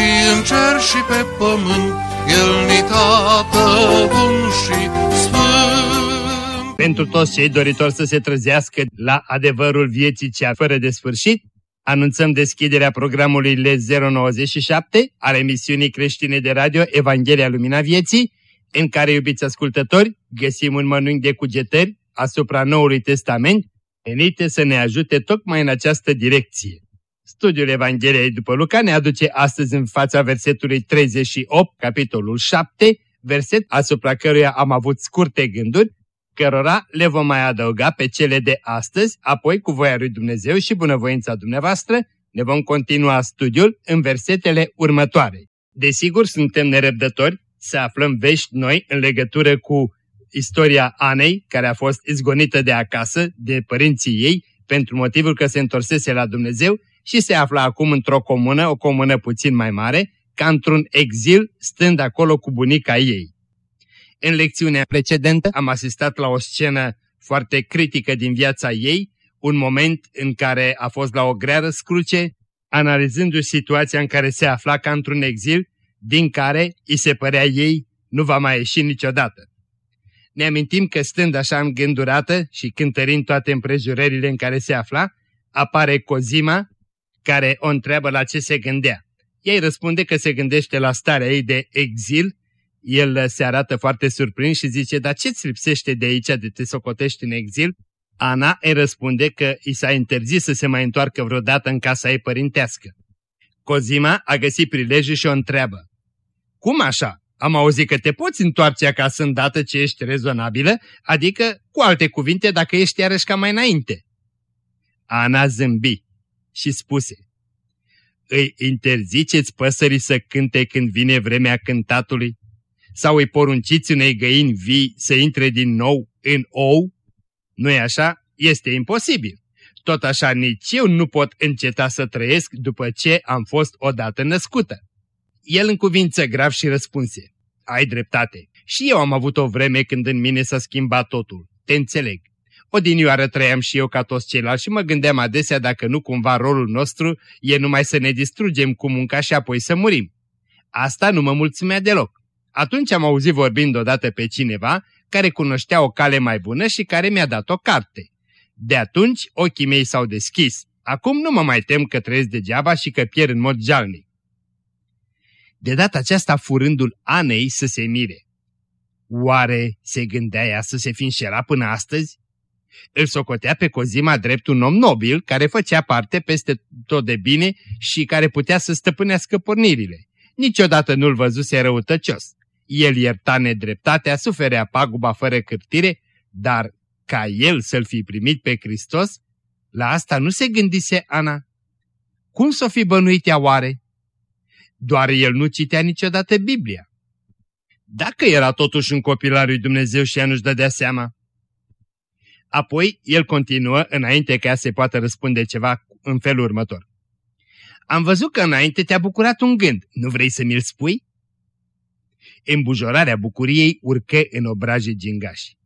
și în cer și pe pământ, El ni tată bun și sfânt. Pentru toți cei doritori să se trezească la adevărul vieții cea fără de sfârșit, anunțăm deschiderea programului L097 al emisiunii creștine de radio Evanghelia Lumina Vieții, în care, iubiți ascultători, găsim un mănânc de cugetări asupra Noului Testament, venite să ne ajute tocmai în această direcție. Studiul Evangheliei după Luca ne aduce astăzi în fața versetului 38, capitolul 7, verset asupra căruia am avut scurte gânduri, cărora le vom mai adăuga pe cele de astăzi, apoi cu voia lui Dumnezeu și bunăvoința dumneavoastră, ne vom continua studiul în versetele următoare. Desigur, suntem nerăbdători să aflăm vești noi în legătură cu istoria Anei, care a fost izgonită de acasă, de părinții ei, pentru motivul că se întorsese la Dumnezeu și se află acum într-o comună, o comună puțin mai mare, ca într-un exil, stând acolo cu bunica ei. În lecțiunea precedentă am asistat la o scenă foarte critică din viața ei, un moment în care a fost la o grea răscruce, analizându-și situația în care se afla ca într-un exil, din care, îi se părea ei, nu va mai ieși niciodată. Ne amintim că stând așa îngândurată și cântărind toate împrejurările în care se afla, apare Cozima, care o întreabă la ce se gândea. Ei răspunde că se gândește la starea ei de exil, el se arată foarte surprins și zice, dar ce-ți lipsește de aici de te socotești în exil? Ana îi răspunde că i s-a interzis să se mai întoarcă vreodată în casa ei părintească. Cozima a găsit prilejul și o întreabă. Cum așa? Am auzit că te poți întoarce acasă îndată ce ești rezonabilă, adică, cu alte cuvinte, dacă ești iarăși ca mai înainte. Ana zâmbi și spuse, Îi interziceți păsării să cânte când vine vremea cântatului? Sau îi porunciți unei găini vii să intre din nou în ou? nu e așa? Este imposibil. Tot așa nici eu nu pot înceta să trăiesc după ce am fost odată născută. El în cuvință grav și răspunse, ai dreptate, și eu am avut o vreme când în mine s-a schimbat totul, te înțeleg. Odinioară trăiam și eu ca toți ceilalți și mă gândeam adesea dacă nu cumva rolul nostru e numai să ne distrugem cu munca și apoi să murim. Asta nu mă mulțumea deloc. Atunci am auzit vorbind odată pe cineva care cunoștea o cale mai bună și care mi-a dat o carte. De atunci ochii mei s-au deschis. Acum nu mă mai tem că trăiesc degeaba și că pierd în mod jalnic. De data aceasta furândul Anei să se mire. Oare se gândea ea să se fi înșelat până astăzi? Îl socotea pe Cozima drept un om nobil care făcea parte peste tot de bine și care putea să stăpânească pornirile. Niciodată nu-l văzuse răutăcios. El ierta nedreptatea, suferea paguba fără cârtire, dar ca el să-l fi primit pe Hristos, la asta nu se gândise Ana. Cum s-o fi bănuit ea oare? Doar el nu citea niciodată Biblia. Dacă era totuși un copil al lui Dumnezeu și ea nu-și dădea seama. Apoi el continuă înainte ca ea se poată răspunde ceva în felul următor. Am văzut că înainte te-a bucurat un gând. Nu vrei să mi-l spui? Îmbujorarea bucuriei urcă în obraje gingași.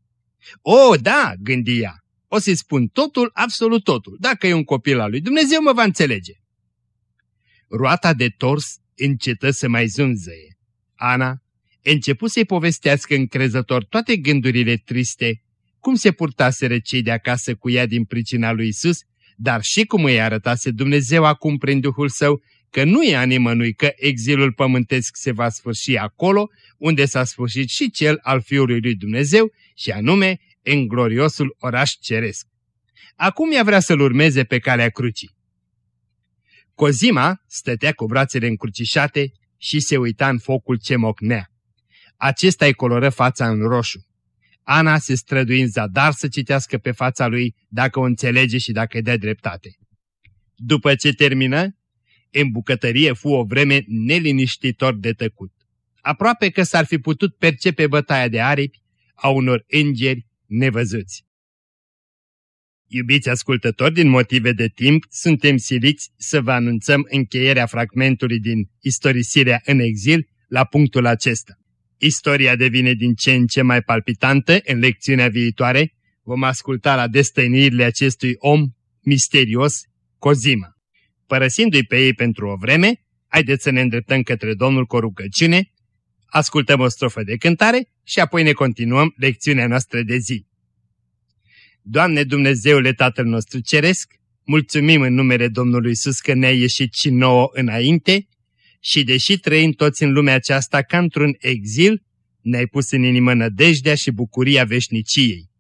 O, da, gândi ea, o să-i spun totul, absolut totul. Dacă e un copil al lui Dumnezeu, mă va înțelege. Roata de tors încetă să mai zunzăie. Ana începu să-i povestească încrezător toate gândurile triste, cum se purtaseră cei de acasă cu ea din pricina lui Isus, dar și cum îi arătase Dumnezeu acum prin Duhul Său că nu e a nimănui că exilul pământesc se va sfârși acolo, unde s-a sfârșit și cel al Fiului lui Dumnezeu, și anume în gloriosul oraș ceresc. Acum ea vrea să-l urmeze pe calea crucii. Cozima stătea cu brațele încrucișate și se uita în focul ce mocnea. Acesta îi coloră fața în roșu. Ana se strădui în zadar să citească pe fața lui dacă o înțelege și dacă îi dă dreptate. După ce termină, În bucătărie fu o vreme neliniștitor de tăcut. Aproape că s-ar fi putut percepe bătaia de aripi a unor îngeri nevăzuți. Iubiți ascultători, din motive de timp, suntem siliți să vă anunțăm încheierea fragmentului din istorisirea în exil la punctul acesta. Istoria devine din ce în ce mai palpitantă în lecțiunea viitoare. Vom asculta la destăinirile acestui om misterios, Cozima. Părăsindu-i pe ei pentru o vreme, haideți să ne îndreptăm către Domnul cu o rugăciune, ascultăm o strofă de cântare și apoi ne continuăm lecțiunea noastră de zi. Doamne Dumnezeule Tatăl nostru Ceresc, mulțumim în numele Domnului Iisus că ne-ai ieșit și nouă înainte și deși trăim toți în lumea aceasta ca într-un exil, ne-ai pus în inimă nădejdea și bucuria veșniciei.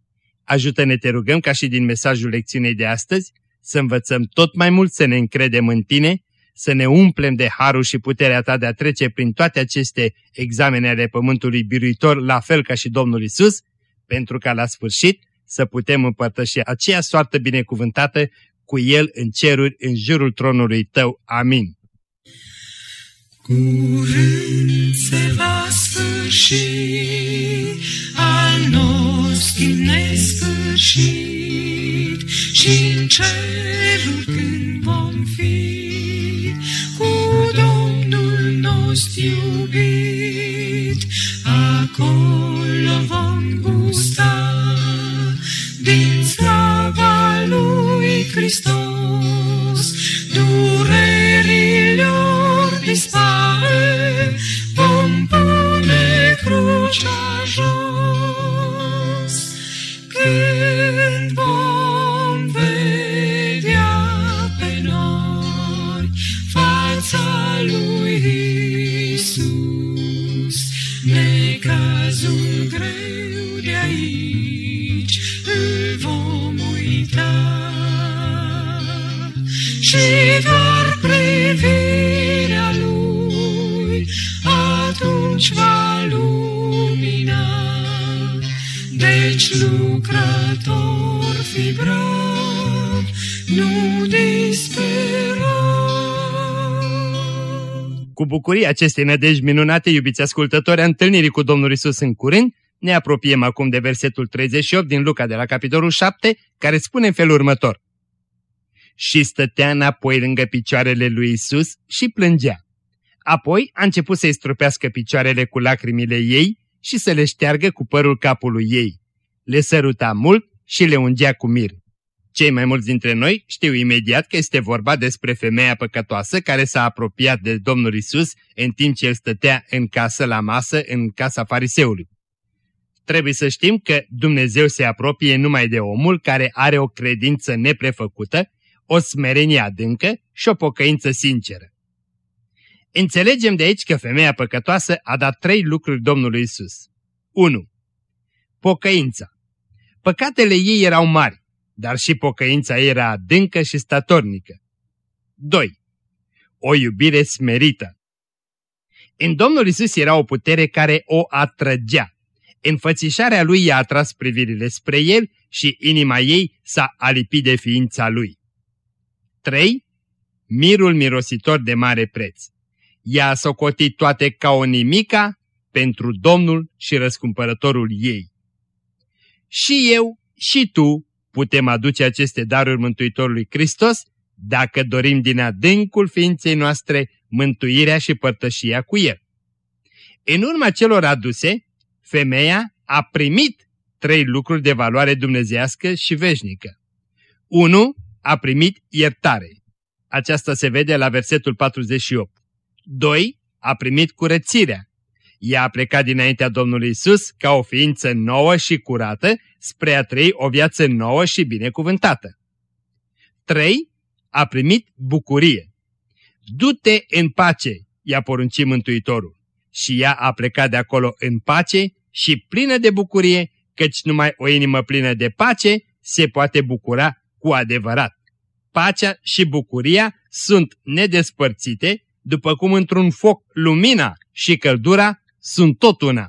Ajută-ne, te rugăm, ca și din mesajul lecțiunii de astăzi, să învățăm tot mai mult să ne încredem în Tine, să ne umplem de harul și puterea Ta de a trece prin toate aceste examene ale Pământului Biruitor, la fel ca și Domnul Isus, pentru ca la sfârșit să putem împărtăși aceea soartă binecuvântată cu El în ceruri, în jurul tronului Tău. Amin. Curând se va sfârși atunci va lumina. Deci lucrător fi brav, nu dispera. Cu bucurie acestei nădejdi minunate, iubiți ascultători, a întâlnirii cu Domnul Isus în curând, ne apropiem acum de versetul 38 din Luca de la capitolul 7, care spune în felul următor. Și stătea înapoi lângă picioarele lui Isus și plângea. Apoi a început să-i stropească picioarele cu lacrimile ei și să le șteargă cu părul capului ei. Le săruta mult și le ungea cu mir. Cei mai mulți dintre noi știu imediat că este vorba despre femeia păcătoasă care s-a apropiat de Domnul Isus în timp ce el stătea în casă la masă în casa fariseului. Trebuie să știm că Dumnezeu se apropie numai de omul care are o credință neprefăcută, o smerenie adâncă și o pocăință sinceră. Înțelegem de aici că femeia păcătoasă a dat trei lucruri Domnului Isus. 1. Pocăința. Păcatele ei erau mari, dar și pocăința ei era adâncă și statornică. 2. O iubire smerită. În Domnul Isus era o putere care o atrăgea. Înfățișarea lui i-a atras privirile spre el și inima ei s-a alipit de ființa lui. 3. Mirul mirositor de mare preț. Ea a socotit toate ca o nimica pentru Domnul și răscumpărătorul ei. Și eu și tu putem aduce aceste daruri Mântuitorului Hristos dacă dorim din adâncul ființei noastre mântuirea și părtășia cu El. În urma celor aduse, femeia a primit trei lucruri de valoare dumnezească și veșnică. 1. A primit iertare. Aceasta se vede la versetul 48. 2. A primit curățirea. Ea a plecat dinaintea Domnului Isus ca o ființă nouă și curată spre a trăi o viață nouă și binecuvântată. 3. A primit bucurie. Du-te în pace, i-a poruncit Mântuitorul. Și ea a plecat de acolo în pace și plină de bucurie, căci numai o inimă plină de pace se poate bucura cu adevărat. Pacea și bucuria sunt nedespărțite, după cum într-un foc lumina și căldura sunt tot una.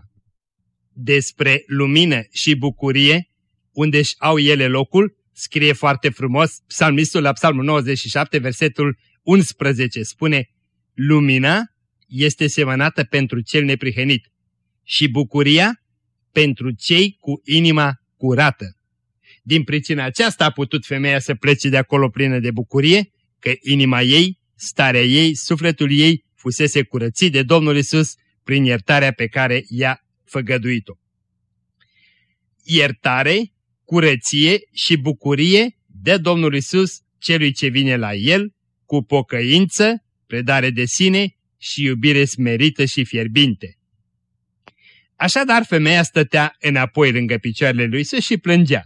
Despre lumină și bucurie, unde își au ele locul, scrie foarte frumos psalmistul la psalmul 97, versetul 11 spune, Lumina este semănată pentru cel neprihănit și bucuria pentru cei cu inima curată. Din pricina aceasta a putut femeia să plece de acolo plină de bucurie, că inima ei, starea ei, sufletul ei fusese curățit de Domnul Isus prin iertarea pe care i-a făgăduit-o. Iertare, curăție și bucurie de Domnul Isus celui ce vine la El cu pocăință, predare de sine și iubire smerită și fierbinte. Așadar, femeia stătea înapoi lângă picioarele lui să și plângea.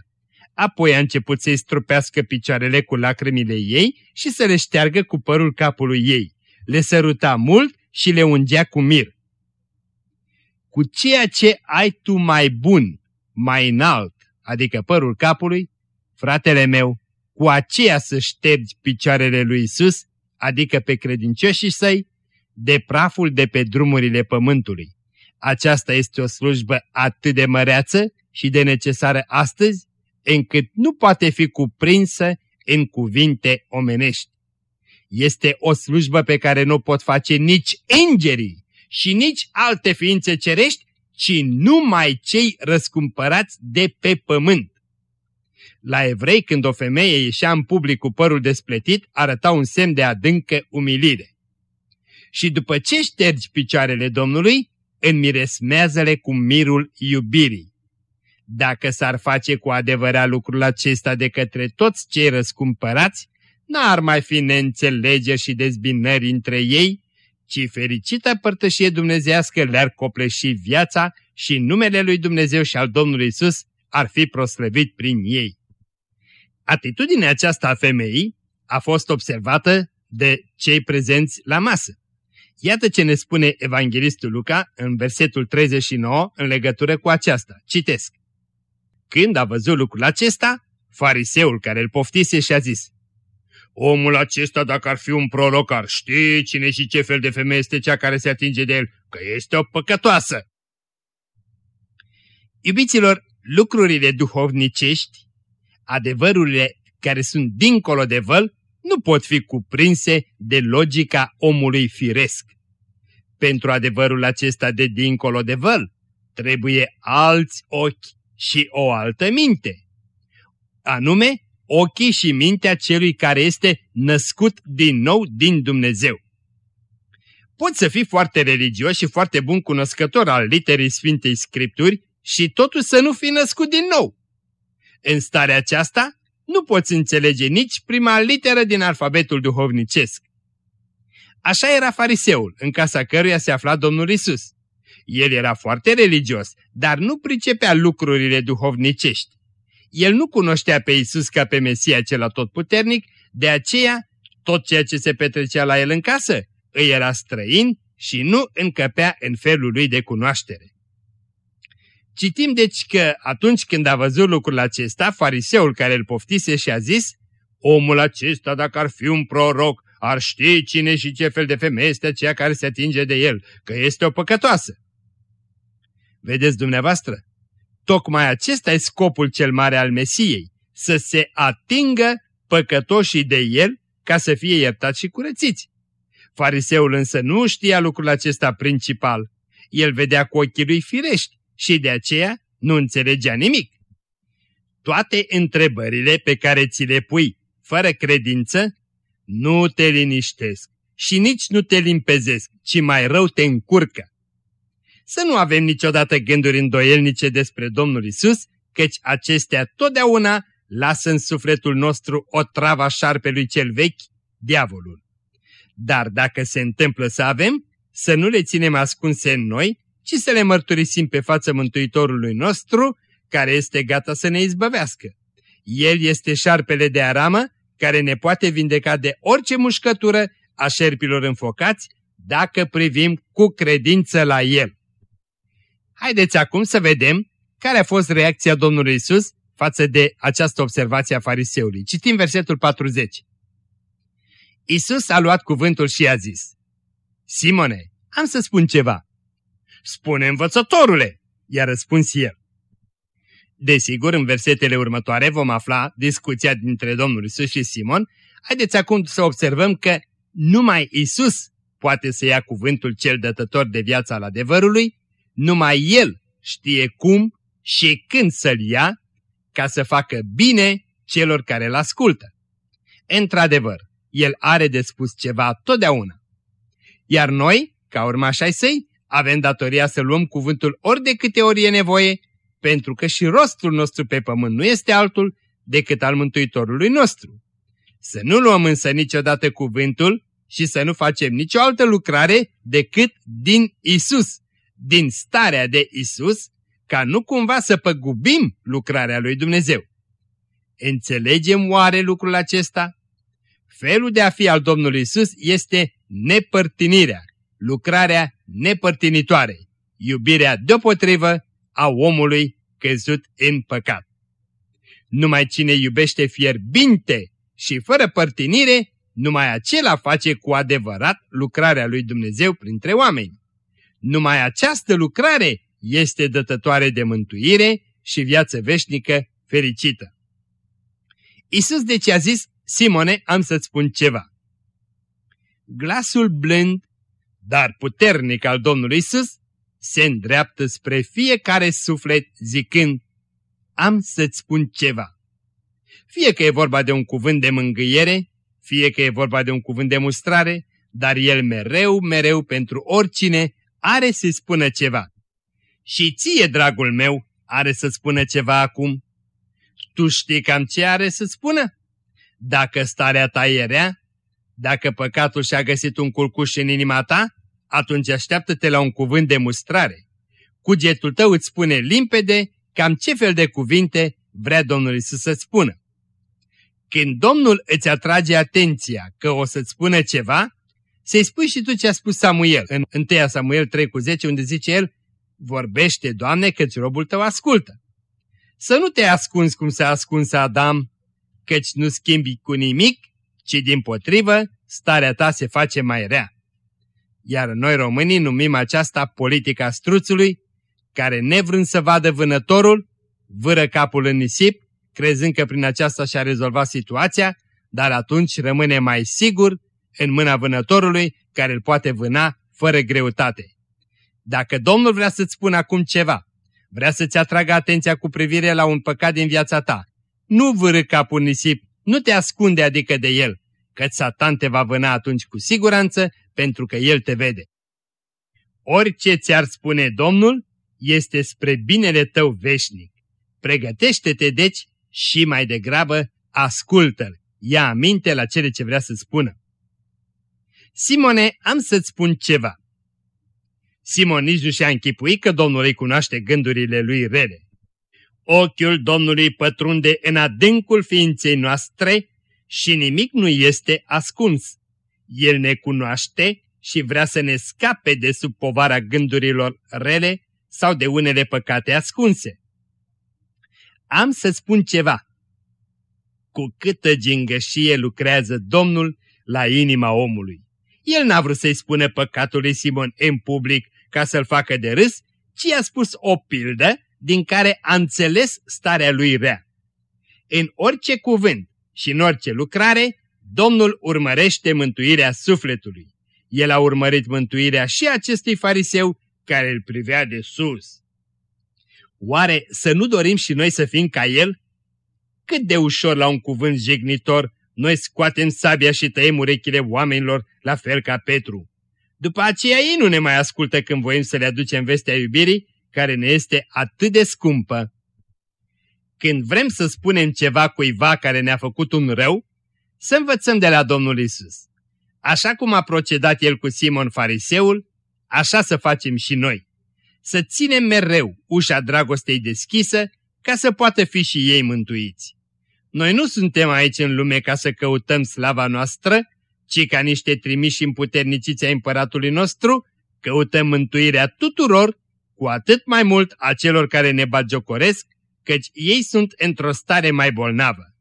Apoi a început să-i strupească picioarele cu lacrimile ei și să le șteargă cu părul capului ei. Le săruta mult și le ungea cu mir. Cu ceea ce ai tu mai bun, mai înalt, adică părul capului, fratele meu, cu aceea să ștergi picioarele lui Isus, adică pe credincioșii săi, de praful de pe drumurile pământului. Aceasta este o slujbă atât de măreață și de necesară astăzi, încât nu poate fi cuprinsă în cuvinte omenești. Este o slujbă pe care nu pot face nici îngerii și nici alte ființe cerești, ci numai cei răscumpărați de pe pământ. La evrei, când o femeie ieșea în public cu părul despletit, arăta un semn de adâncă umilire. Și după ce ștergi picioarele Domnului, înmiresmează-le cu mirul iubirii. Dacă s-ar face cu adevărat lucrul acesta de către toți cei răscumpărați, n-ar mai fi neînțelegeri și dezbinări între ei, ci fericită părtășie dumnezească le-ar copleși viața și numele lui Dumnezeu și al Domnului Isus ar fi proslăvit prin ei. Atitudinea aceasta a femeii a fost observată de cei prezenți la masă. Iată ce ne spune evanghelistul Luca în versetul 39 în legătură cu aceasta. Citesc. Când a văzut lucrul acesta, fariseul care îl poftise și-a zis, Omul acesta, dacă ar fi un proroc, ar ști cine și ce fel de femeie este cea care se atinge de el, că este o păcătoasă. Iubiților, lucrurile duhovnicești, adevărurile care sunt dincolo de văl, nu pot fi cuprinse de logica omului firesc. Pentru adevărul acesta de dincolo de văl, trebuie alți ochi și o altă minte. Anume, ochii și mintea celui care este născut din nou din Dumnezeu. Poți să fii foarte religios și foarte bun cunoscător al literii Sfintei Scripturi și totuși să nu fii născut din nou. În starea aceasta, nu poți înțelege nici prima literă din alfabetul duhovnicesc. Așa era fariseul, în casa căruia se afla Domnul Isus. El era foarte religios, dar nu pricepea lucrurile duhovnicești. El nu cunoștea pe Isus ca pe Mesia cel atotputernic, de aceea tot ceea ce se petrecea la el în casă îi era străin și nu încăpea în felul lui de cunoaștere. Citim deci că atunci când a văzut lucrul acesta, fariseul care îl poftise și a zis, Omul acesta, dacă ar fi un proroc, ar ști cine și ce fel de femeie este aceea care se atinge de el, că este o păcătoasă. Vedeți dumneavoastră? Tocmai acesta e scopul cel mare al Mesiei, să se atingă păcătoșii de el ca să fie iertați și curățiți. Fariseul însă nu știa lucrul acesta principal. El vedea cu ochii lui firești și de aceea nu înțelegea nimic. Toate întrebările pe care ți le pui fără credință nu te liniștesc și nici nu te limpezesc, ci mai rău te încurcă. Să nu avem niciodată gânduri îndoielnice despre Domnul Isus, căci acestea totdeauna lasă în sufletul nostru o travă șarpelui cel vechi, diavolul. Dar dacă se întâmplă să avem, să nu le ținem ascunse în noi, ci să le mărturisim pe fața Mântuitorului nostru, care este gata să ne izbăvească. El este șarpele de aramă, care ne poate vindeca de orice mușcătură a șerpilor înfocați, dacă privim cu credință la El. Haideți acum să vedem care a fost reacția Domnului Isus față de această observație a fariseului. Citim versetul 40. Isus a luat cuvântul și a zis, Simone, am să spun ceva. Spune învățătorule, i-a răspuns el. Desigur, în versetele următoare vom afla discuția dintre Domnul Isus și Simon. Haideți acum să observăm că Numai Isus poate să ia cuvântul cel dătător de viața al adevărului, numai El știe cum și când să-l ia ca să facă bine celor care îl ascultă. Într-adevăr, El are de spus ceva totdeauna. Iar noi, ca urmași ai săi, avem datoria să luăm cuvântul ori de câte ori e nevoie, pentru că și rostul nostru pe pământ nu este altul decât al Mântuitorului nostru. Să nu luăm însă niciodată cuvântul și să nu facem nicio altă lucrare decât din Isus, din starea de Isus, ca nu cumva să păgubim lucrarea lui Dumnezeu. Înțelegem oare lucrul acesta? Felul de a fi al Domnului Isus este nepărtinirea, lucrarea nepărtinitoare, iubirea deopotrivă a omului căzut în păcat. Numai cine iubește fierbinte și fără părtinire, numai acela face cu adevărat lucrarea lui Dumnezeu printre oameni. Numai această lucrare este dătătoare de mântuire și viață veșnică fericită. Isus deci a zis, Simone, am să-ți spun ceva. Glasul blând, dar puternic al Domnului Isus se îndreaptă spre fiecare suflet zicând, am să-ți spun ceva. Fie că e vorba de un cuvânt de mângâiere, fie că e vorba de un cuvânt de mustrare, dar el mereu, mereu pentru oricine are să spună ceva. Și ție, dragul meu, are să spună ceva acum. Tu știi cam ce are să spună? Dacă starea ta e rea, dacă păcatul și-a găsit un culcuș în inima ta, atunci așteaptă-te la un cuvânt de mustrare. Cugetul tău îți spune limpede cam ce fel de cuvinte vrea Domnul Isus să-ți spună. Când Domnul îți atrage atenția că o să-ți spună ceva, să-i spui și tu ce a spus Samuel în 1 Samuel 3 cu 10, unde zice el, Vorbește, Doamne, căci robul tău ascultă. Să nu te ascunzi cum s-a ascuns Adam, căci nu schimbi cu nimic, ci din potrivă, starea ta se face mai rea. Iar noi românii numim aceasta politica struțului, care nevrând să vadă vânătorul, vâră capul în nisip crezând că prin aceasta și-a rezolvat situația, dar atunci rămâne mai sigur în mâna vânătorului care îl poate vâna fără greutate. Dacă Domnul vrea să-ți spună acum ceva, vrea să-ți atragă atenția cu privire la un păcat din viața ta, nu vârâ capul în nisip, nu te ascunde adică de el, că Satan te va vâna atunci cu siguranță pentru că el te vede. Orice ți-ar spune Domnul este spre binele tău veșnic. Pregătește-te deci și mai degrabă ascultă-l, ia aminte la cele ce vrea să spună. Simone, am să-ți spun ceva. Simon nici nu și-a închipuit că Domnul îi cunoaște gândurile lui rele. Ochiul Domnului pătrunde în adâncul ființei noastre și nimic nu este ascuns. El ne cunoaște și vrea să ne scape de sub povara gândurilor rele sau de unele păcate ascunse am să spun ceva. Cu câtă gingășie lucrează Domnul la inima omului. El n-a vrut să-i spună păcatul lui Simon în public ca să-l facă de râs, ci a spus o pildă din care a înțeles starea lui rea. În orice cuvânt și în orice lucrare, Domnul urmărește mântuirea sufletului. El a urmărit mântuirea și acestui fariseu care îl privea de sus. Oare să nu dorim și noi să fim ca el? Cât de ușor la un cuvânt jignitor noi scoatem sabia și tăiem urechile oamenilor la fel ca Petru. După aceea ei nu ne mai ascultă când voim să le aducem vestea iubirii, care ne este atât de scumpă. Când vrem să spunem ceva cuiva care ne-a făcut un rău, să învățăm de la Domnul Isus. Așa cum a procedat el cu Simon Fariseul, așa să facem și noi să ținem mereu ușa dragostei deschisă ca să poată fi și ei mântuiți. Noi nu suntem aici în lume ca să căutăm slava noastră, ci ca niște trimiși împuterniciți ai împăratului nostru, căutăm mântuirea tuturor, cu atât mai mult a celor care ne bagiocoresc, căci ei sunt într-o stare mai bolnavă.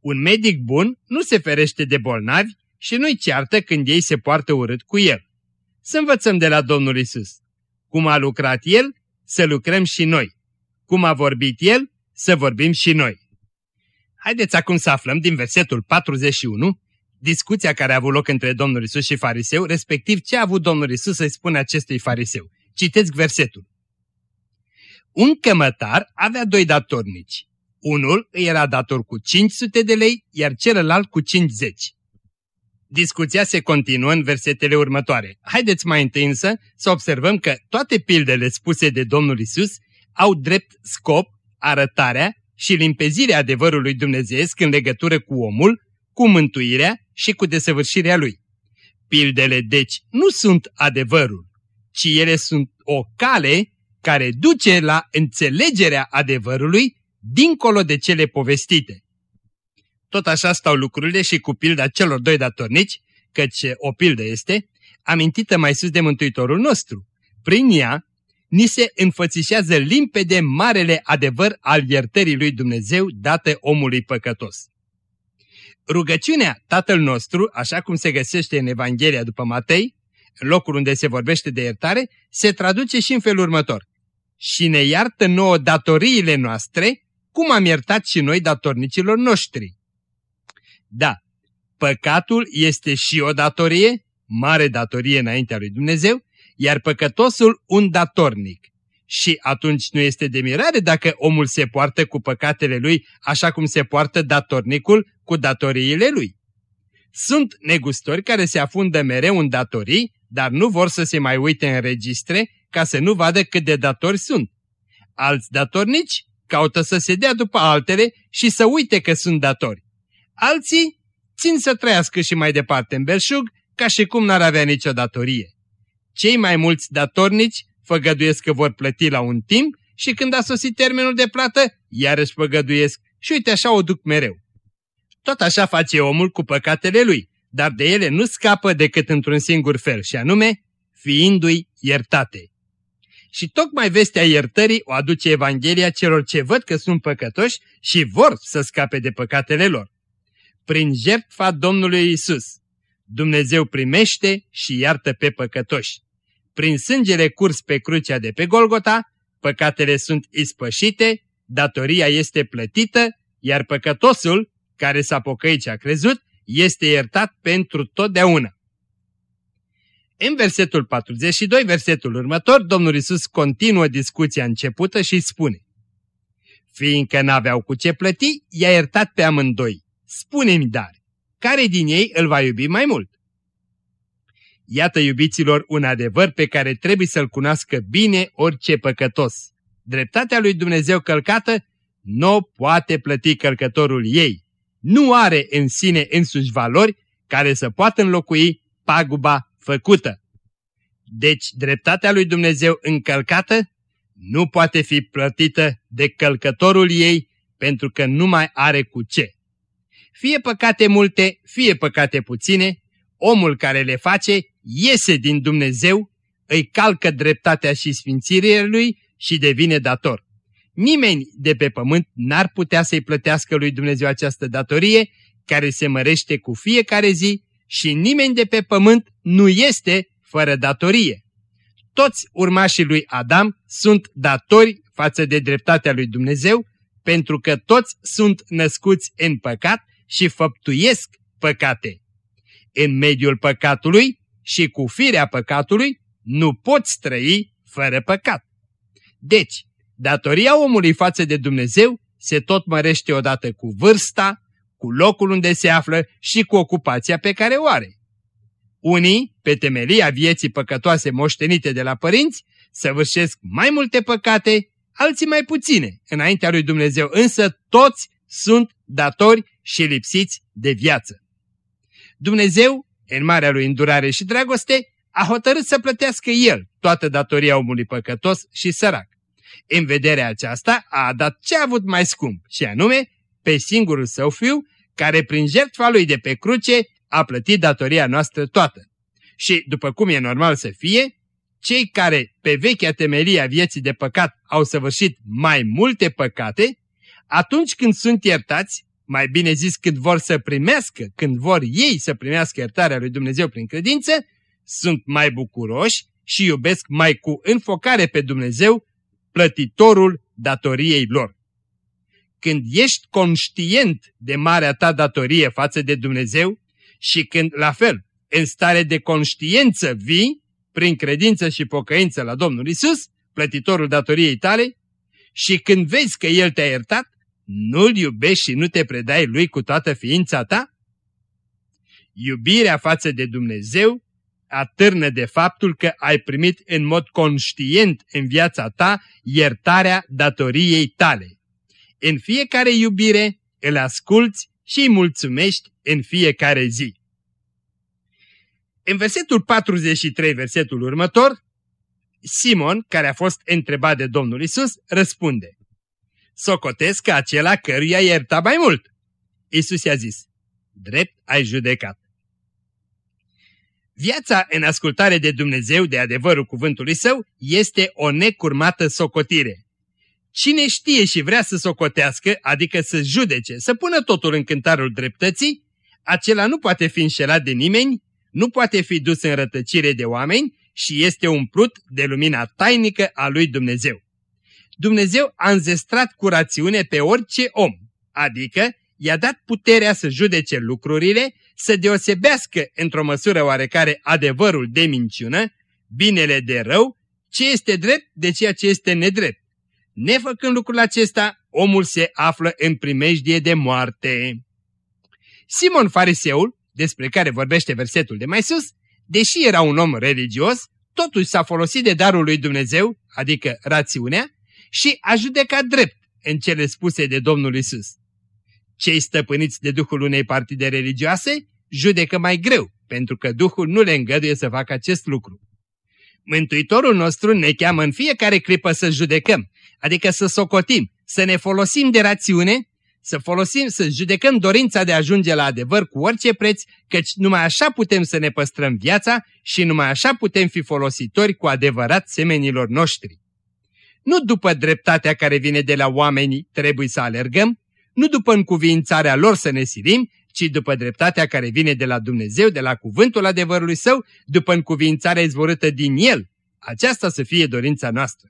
Un medic bun nu se ferește de bolnavi și nu-i ceartă când ei se poartă urât cu el. Să învățăm de la Domnul Isus. Cum a lucrat El, să lucrăm și noi. Cum a vorbit El, să vorbim și noi. Haideți acum să aflăm din versetul 41 discuția care a avut loc între Domnul Isus și fariseu, respectiv ce a avut Domnul Isus să-i spună acestui fariseu. Citeți versetul. Un cămătar avea doi datornici. Unul îi era dator cu 500 de lei, iar celălalt cu 50. Discuția se continuă în versetele următoare. Haideți mai întâi însă să observăm că toate pildele spuse de Domnul Isus au drept scop arătarea și limpezirea adevărului dumnezeiesc în legătură cu omul, cu mântuirea și cu desăvârșirea lui. Pildele, deci, nu sunt adevărul, ci ele sunt o cale care duce la înțelegerea adevărului dincolo de cele povestite. Tot așa stau lucrurile și cu pilda celor doi datornici, căci o pildă este, amintită mai sus de Mântuitorul nostru. Prin ea, ni se înfățișează limpede marele adevăr al iertării lui Dumnezeu date omului păcătos. Rugăciunea Tatăl nostru, așa cum se găsește în Evanghelia după Matei, în locul unde se vorbește de iertare, se traduce și în felul următor. Și ne iartă nouă datoriile noastre, cum am iertat și noi datornicilor noștri. Da, păcatul este și o datorie, mare datorie înaintea lui Dumnezeu, iar păcătosul un datornic. Și atunci nu este de mirare dacă omul se poartă cu păcatele lui așa cum se poartă datornicul cu datoriile lui. Sunt negustori care se afundă mereu în datorii, dar nu vor să se mai uite în registre ca să nu vadă cât de datori sunt. Alți datornici caută să se dea după altele și să uite că sunt datori. Alții țin să trăiască și mai departe în belșug, ca și cum n-ar avea nicio datorie. Cei mai mulți datornici făgăduiesc că vor plăti la un timp și când a sosit termenul de plată, iarăși făgăduiesc și uite așa o duc mereu. Tot așa face omul cu păcatele lui, dar de ele nu scapă decât într-un singur fel, și anume, fiindu-i iertate. Și tocmai vestea iertării o aduce Evanghelia celor ce văd că sunt păcătoși și vor să scape de păcatele lor. Prin jertfa Domnului Isus, Dumnezeu primește și iartă pe păcătoși. Prin sângele curs pe crucea de pe Golgota, păcatele sunt ispășite, datoria este plătită, iar păcătosul, care s-a pocăit și a crezut, este iertat pentru totdeauna. În versetul 42, versetul următor, Domnul Isus continuă discuția începută și spune Fiindcă n-aveau cu ce plăti, i-a iertat pe amândoi. Spune-mi dar, care din ei îl va iubi mai mult? Iată, iubiților, un adevăr pe care trebuie să-l cunoască bine orice păcătos. Dreptatea lui Dumnezeu călcată nu poate plăti călcătorul ei. Nu are în sine însuși valori care să poată înlocui paguba făcută. Deci dreptatea lui Dumnezeu încălcată nu poate fi plătită de călcătorul ei pentru că nu mai are cu ce. Fie păcate multe, fie păcate puține, omul care le face iese din Dumnezeu, îi calcă dreptatea și sfințirea lui și devine dator. Nimeni de pe pământ n-ar putea să-i plătească lui Dumnezeu această datorie, care se mărește cu fiecare zi și nimeni de pe pământ nu este fără datorie. Toți urmașii lui Adam sunt datori față de dreptatea lui Dumnezeu, pentru că toți sunt născuți în păcat și făptuiesc păcate. În mediul păcatului și cu firea păcatului nu poți trăi fără păcat. Deci, datoria omului față de Dumnezeu se tot mărește odată cu vârsta, cu locul unde se află și cu ocupația pe care o are. Unii, pe temelia vieții păcătoase moștenite de la părinți, săvârșesc mai multe păcate, alții mai puține. Înaintea lui Dumnezeu însă toți sunt datori și lipsiți de viață. Dumnezeu, în marea lui îndurare și dragoste, a hotărât să plătească El toată datoria omului păcătos și sărac. În vederea aceasta a dat ce a avut mai scump, și anume pe singurul său fiu, care prin jertfa lui de pe cruce a plătit datoria noastră toată. Și, după cum e normal să fie, cei care pe vechea temelie a vieții de păcat au săvârșit mai multe păcate, atunci când sunt iertați, mai bine zis când vor să primească, când vor ei să primească iertarea lui Dumnezeu prin credință, sunt mai bucuroși și iubesc mai cu înfocare pe Dumnezeu, plătitorul datoriei lor. Când ești conștient de marea ta datorie față de Dumnezeu Și când, la fel, în stare de conștiință vii, prin credință și pocăință la Domnul Isus, plătitorul datoriei tale, și când vezi că El te-a iertat, nu-L iubești și nu te predai Lui cu toată ființa ta? Iubirea față de Dumnezeu atârnă de faptul că ai primit în mod conștient în viața ta iertarea datoriei tale. În fiecare iubire îl asculți și îi mulțumești în fiecare zi. În versetul 43, versetul următor, Simon, care a fost întrebat de Domnul Isus, răspunde, Socotesc că acela căruia ierta mai mult. Isus i-a zis, drept ai judecat. Viața în ascultare de Dumnezeu de adevărul cuvântului său este o necurmată socotire. Cine știe și vrea să socotească, adică să judece, să pună totul în cântarul dreptății, acela nu poate fi înșelat de nimeni, nu poate fi dus în rătăcire de oameni și este umplut de lumina tainică a lui Dumnezeu. Dumnezeu a înzestrat cu rațiune pe orice om, adică i-a dat puterea să judece lucrurile, să deosebească într-o măsură oarecare adevărul de minciună, binele de rău, ce este drept de ceea ce este nedrept. Nefăcând lucrul acesta, omul se află în primejdie de moarte. Simon Fariseul, despre care vorbește versetul de mai sus, deși era un om religios, totuși s-a folosit de darul lui Dumnezeu, adică rațiunea, și a judecat drept în cele spuse de Domnul Isus. Cei stăpâniți de Duhul unei partide religioase judecă mai greu, pentru că Duhul nu le îngăduie să facă acest lucru. Mântuitorul nostru ne cheamă în fiecare clipă să judecăm, adică să socotim, să ne folosim de rațiune, să folosim, să judecăm dorința de a ajunge la adevăr cu orice preț, căci numai așa putem să ne păstrăm viața și numai așa putem fi folositori cu adevărat semenilor noștri. Nu după dreptatea care vine de la oameni trebuie să alergăm, nu după încuvințarea lor să ne silim, ci după dreptatea care vine de la Dumnezeu, de la cuvântul adevărului său, după încuvințarea izvorâtă din el. Aceasta să fie dorința noastră.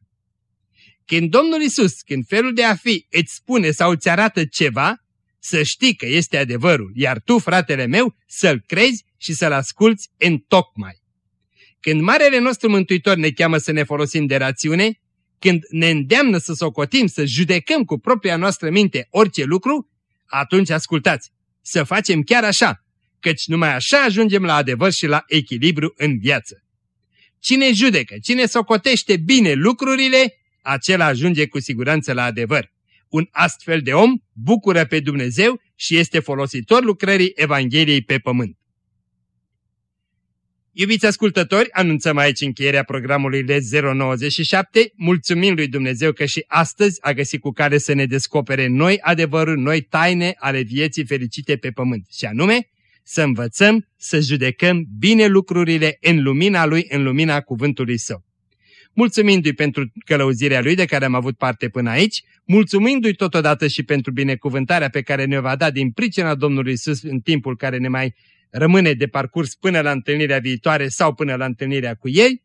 Când Domnul Isus, când felul de a fi îți spune sau îți arată ceva, să știi că este adevărul, iar tu, fratele meu, să-l crezi și să-l asculți în tocmai. Când Marele nostru Mântuitor ne cheamă să ne folosim de rațiune, când ne îndeamnă să socotim, să judecăm cu propria noastră minte orice lucru, atunci ascultați, să facem chiar așa, căci numai așa ajungem la adevăr și la echilibru în viață. Cine judecă, cine socotește bine lucrurile, acela ajunge cu siguranță la adevăr. Un astfel de om bucură pe Dumnezeu și este folositor lucrării Evangheliei pe pământ. Iubiți ascultători, anunțăm aici încheierea programului LED097, mulțumim lui Dumnezeu că și astăzi a găsit cu care să ne descopere noi adevăruri, noi taine ale vieții fericite pe pământ, și anume să învățăm să judecăm bine lucrurile în lumina Lui, în lumina cuvântului Său. Mulțumindu-i pentru călăuzirea Lui de care am avut parte până aici, mulțumindu-i totodată și pentru binecuvântarea pe care ne va da din pricina Domnului Isus în timpul care ne mai rămâne de parcurs până la întâlnirea viitoare sau până la întâlnirea cu ei,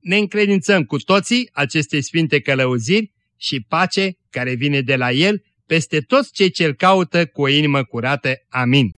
ne încredințăm cu toții aceste sfinte călăuziri și pace care vine de la El peste toți cei ce-L caută cu o inimă curată. Amin.